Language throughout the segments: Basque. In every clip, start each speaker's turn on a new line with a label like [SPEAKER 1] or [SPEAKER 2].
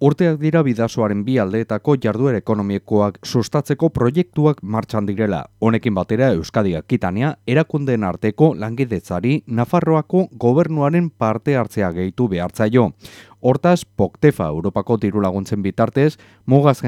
[SPEAKER 1] Urteak dira bidasoaren bi aldeetako jarduer ekonomikoak sustatzeko proiektuak martxan direla. Honekin batera Euskadi Akitania erakundeen arteko langidetzari Nafarroako gobernuaren parte hartzea gehitu behartzaio. Hortaz, Poktefa Europako dirulaguntzen bitartez, mugaz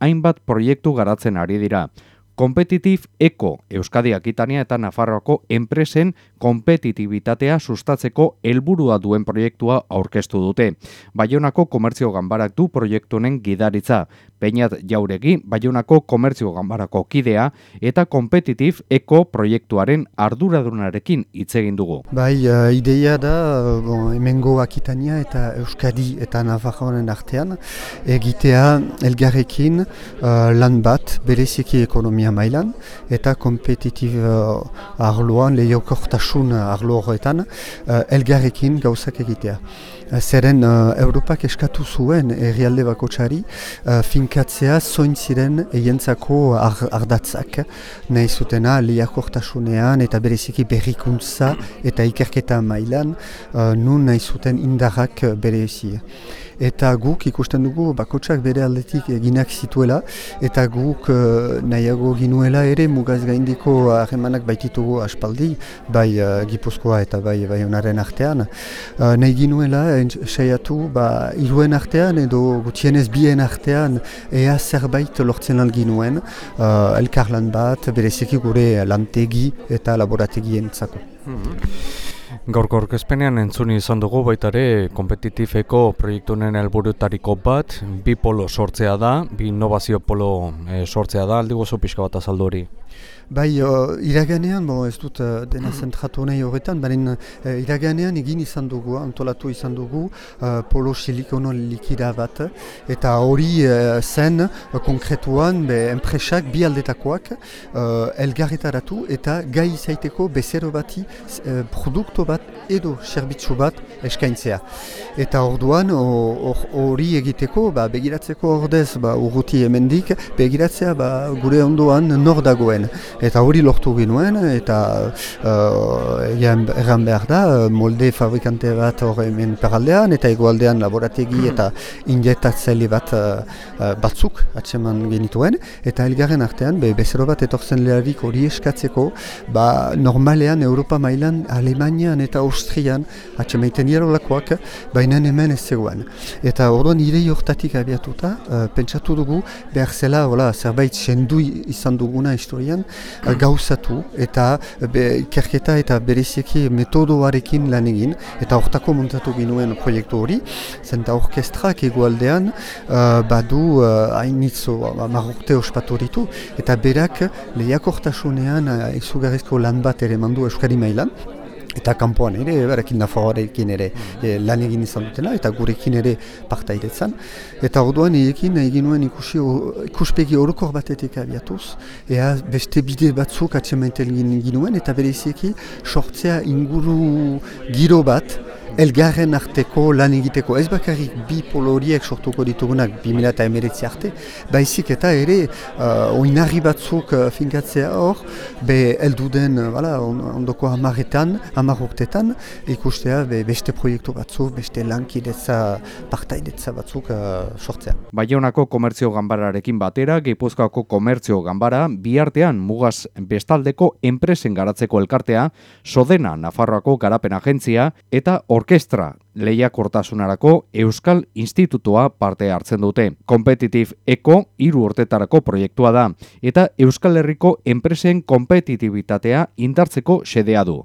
[SPEAKER 1] hainbat proiektu garatzen ari dira. Kompetitif Eko Euskadi Akitania eta Nafarroako enpresen kompetitibitatea sustatzeko helburua duen proiektua aurkeztu dute. Baionako komertzio ganbarak du proiektunen gidaritza. Peinat jauregi, Baionako komertzio ganbarako kidea eta kompetitif Eko proiektuaren arduradunarekin hitz egin dugu.
[SPEAKER 2] Bai, uh, ideia da, uh, bon, emengo Akitania eta Euskadi eta Nafarroaren artean, egitea elgarrekin uh, lan bat bereziki ekonomia ekonomia mailan eta kompetitiv uh, arloan, lehiokortasun arlo horretan, uh, elgarrekin gauzak egitea. Uh, zeren uh, Europak eskatu zuen herrialde bako txari, uh, finkatzea zoin ziren eientzako ar ardatzak, nahi zutena lehiakortasunean eta bereziki berrikuntza eta ikerketa mailan, uh, nun nahi zuten indarrak berezia eta guk ikusten dugu bakotsak bere aldetik eginak zituela eta guk uh, nahiago ginuela ere mugaz gaindiko harremanak baititugu aspaldi bai uh, Gipuzkoa eta bai bai onaren artean uh, nahi ginuela saiatu ba, iruen artean edo gutienez bien artean ea zerbait lortzen lan ginuen uh, elkarlan bat bereziki gure lantegi eta laborategi entzako.
[SPEAKER 1] Mhm. Gaurko orkezpenean entzuni izan dugu baita ere kompetitifeko proiektunen helburutariko bat, bi polo sortzea da, bi innovazio polo e, sortzea da, aldi gozo pixka bat azaldu hori.
[SPEAKER 2] Bai, uh, iraganean, bo, ez dut uh, dena zentratu nahi horretan, baina uh, iraganean egin izan dugu, antolatu izan dugu, uh, polo silikono likida bat, eta hori uh, zen uh, konkretuan be, enpresak bi aldetakoak uh, elgarretaratu eta gai izaiteko bezero bati uh, produkto bat edo serbitzu bat eskaintzea. Eta orduan hori egiteko, ba, begiratzeko ordez ba, urruti hemendik, begiratzea ba, gure ondoan nor dagoen eta hori lortu ginuen eta uh, erran behar da molde fabrikante bat hor hemen peraldean eta egoaldean laborategi eta injetatzaile bat uh, batzuk atseman genituen eta elgarren artean be, bezero bat etorzen leharik hori eskatzeko ba, normalean Europa mailan Alemanian eta Austrian atsemaiten dira lakoak baina hemen ez zegoen. Eta orduan nire jortatik abiatuta uh, pentsatu dugu behar zela hola, zerbait sendu izan duguna historian gauzatu eta ikerketa eta bereziki metodoarekin lan egin eta hortako montatu ginuen proiektu hori. Zenta orkestrak egualdean uh, badu uh, hainitzo uh, marrokte ospatu ditu eta berak lehiakortasunean uh, izugarrizko lan bat ere mandu Euskari mailan eta kanpoan ere, berekin nafahoarekin ere e, lan egin izan dutela, eta gurekin ere partaidetzan. Eta orduan egin egin nuen ikusi, ikuspegi orokor batetik abiatuz, ea beste bide batzuk atzemaiten ginuen, eta bereziki sortzea inguru giro bat, elgarren arteko lan egiteko ez bakarrik bi polo horiek sortuko ditugunak 2000 arte, baizik eta ere uh, oinarri batzuk uh, finkatzea hor, be elduden uh, ondoko amaretan, amarroktetan, ikustea be, beste proiektu batzuk, beste lankidetza, partaidetza batzuk uh, sortzea.
[SPEAKER 1] Baionako komertzio ganbararekin batera, Gipuzkoako komertzio ganbara, bi artean mugaz bestaldeko enpresen garatzeko elkartea, Sodena Nafarroako garapen agentzia eta orkestra lehiakortasunarako Euskal Institutua parte hartzen dute. Kompetitif Eko hiru urtetarako proiektua da eta Euskal Herriko enpresen kompetitibitatea indartzeko xedea du.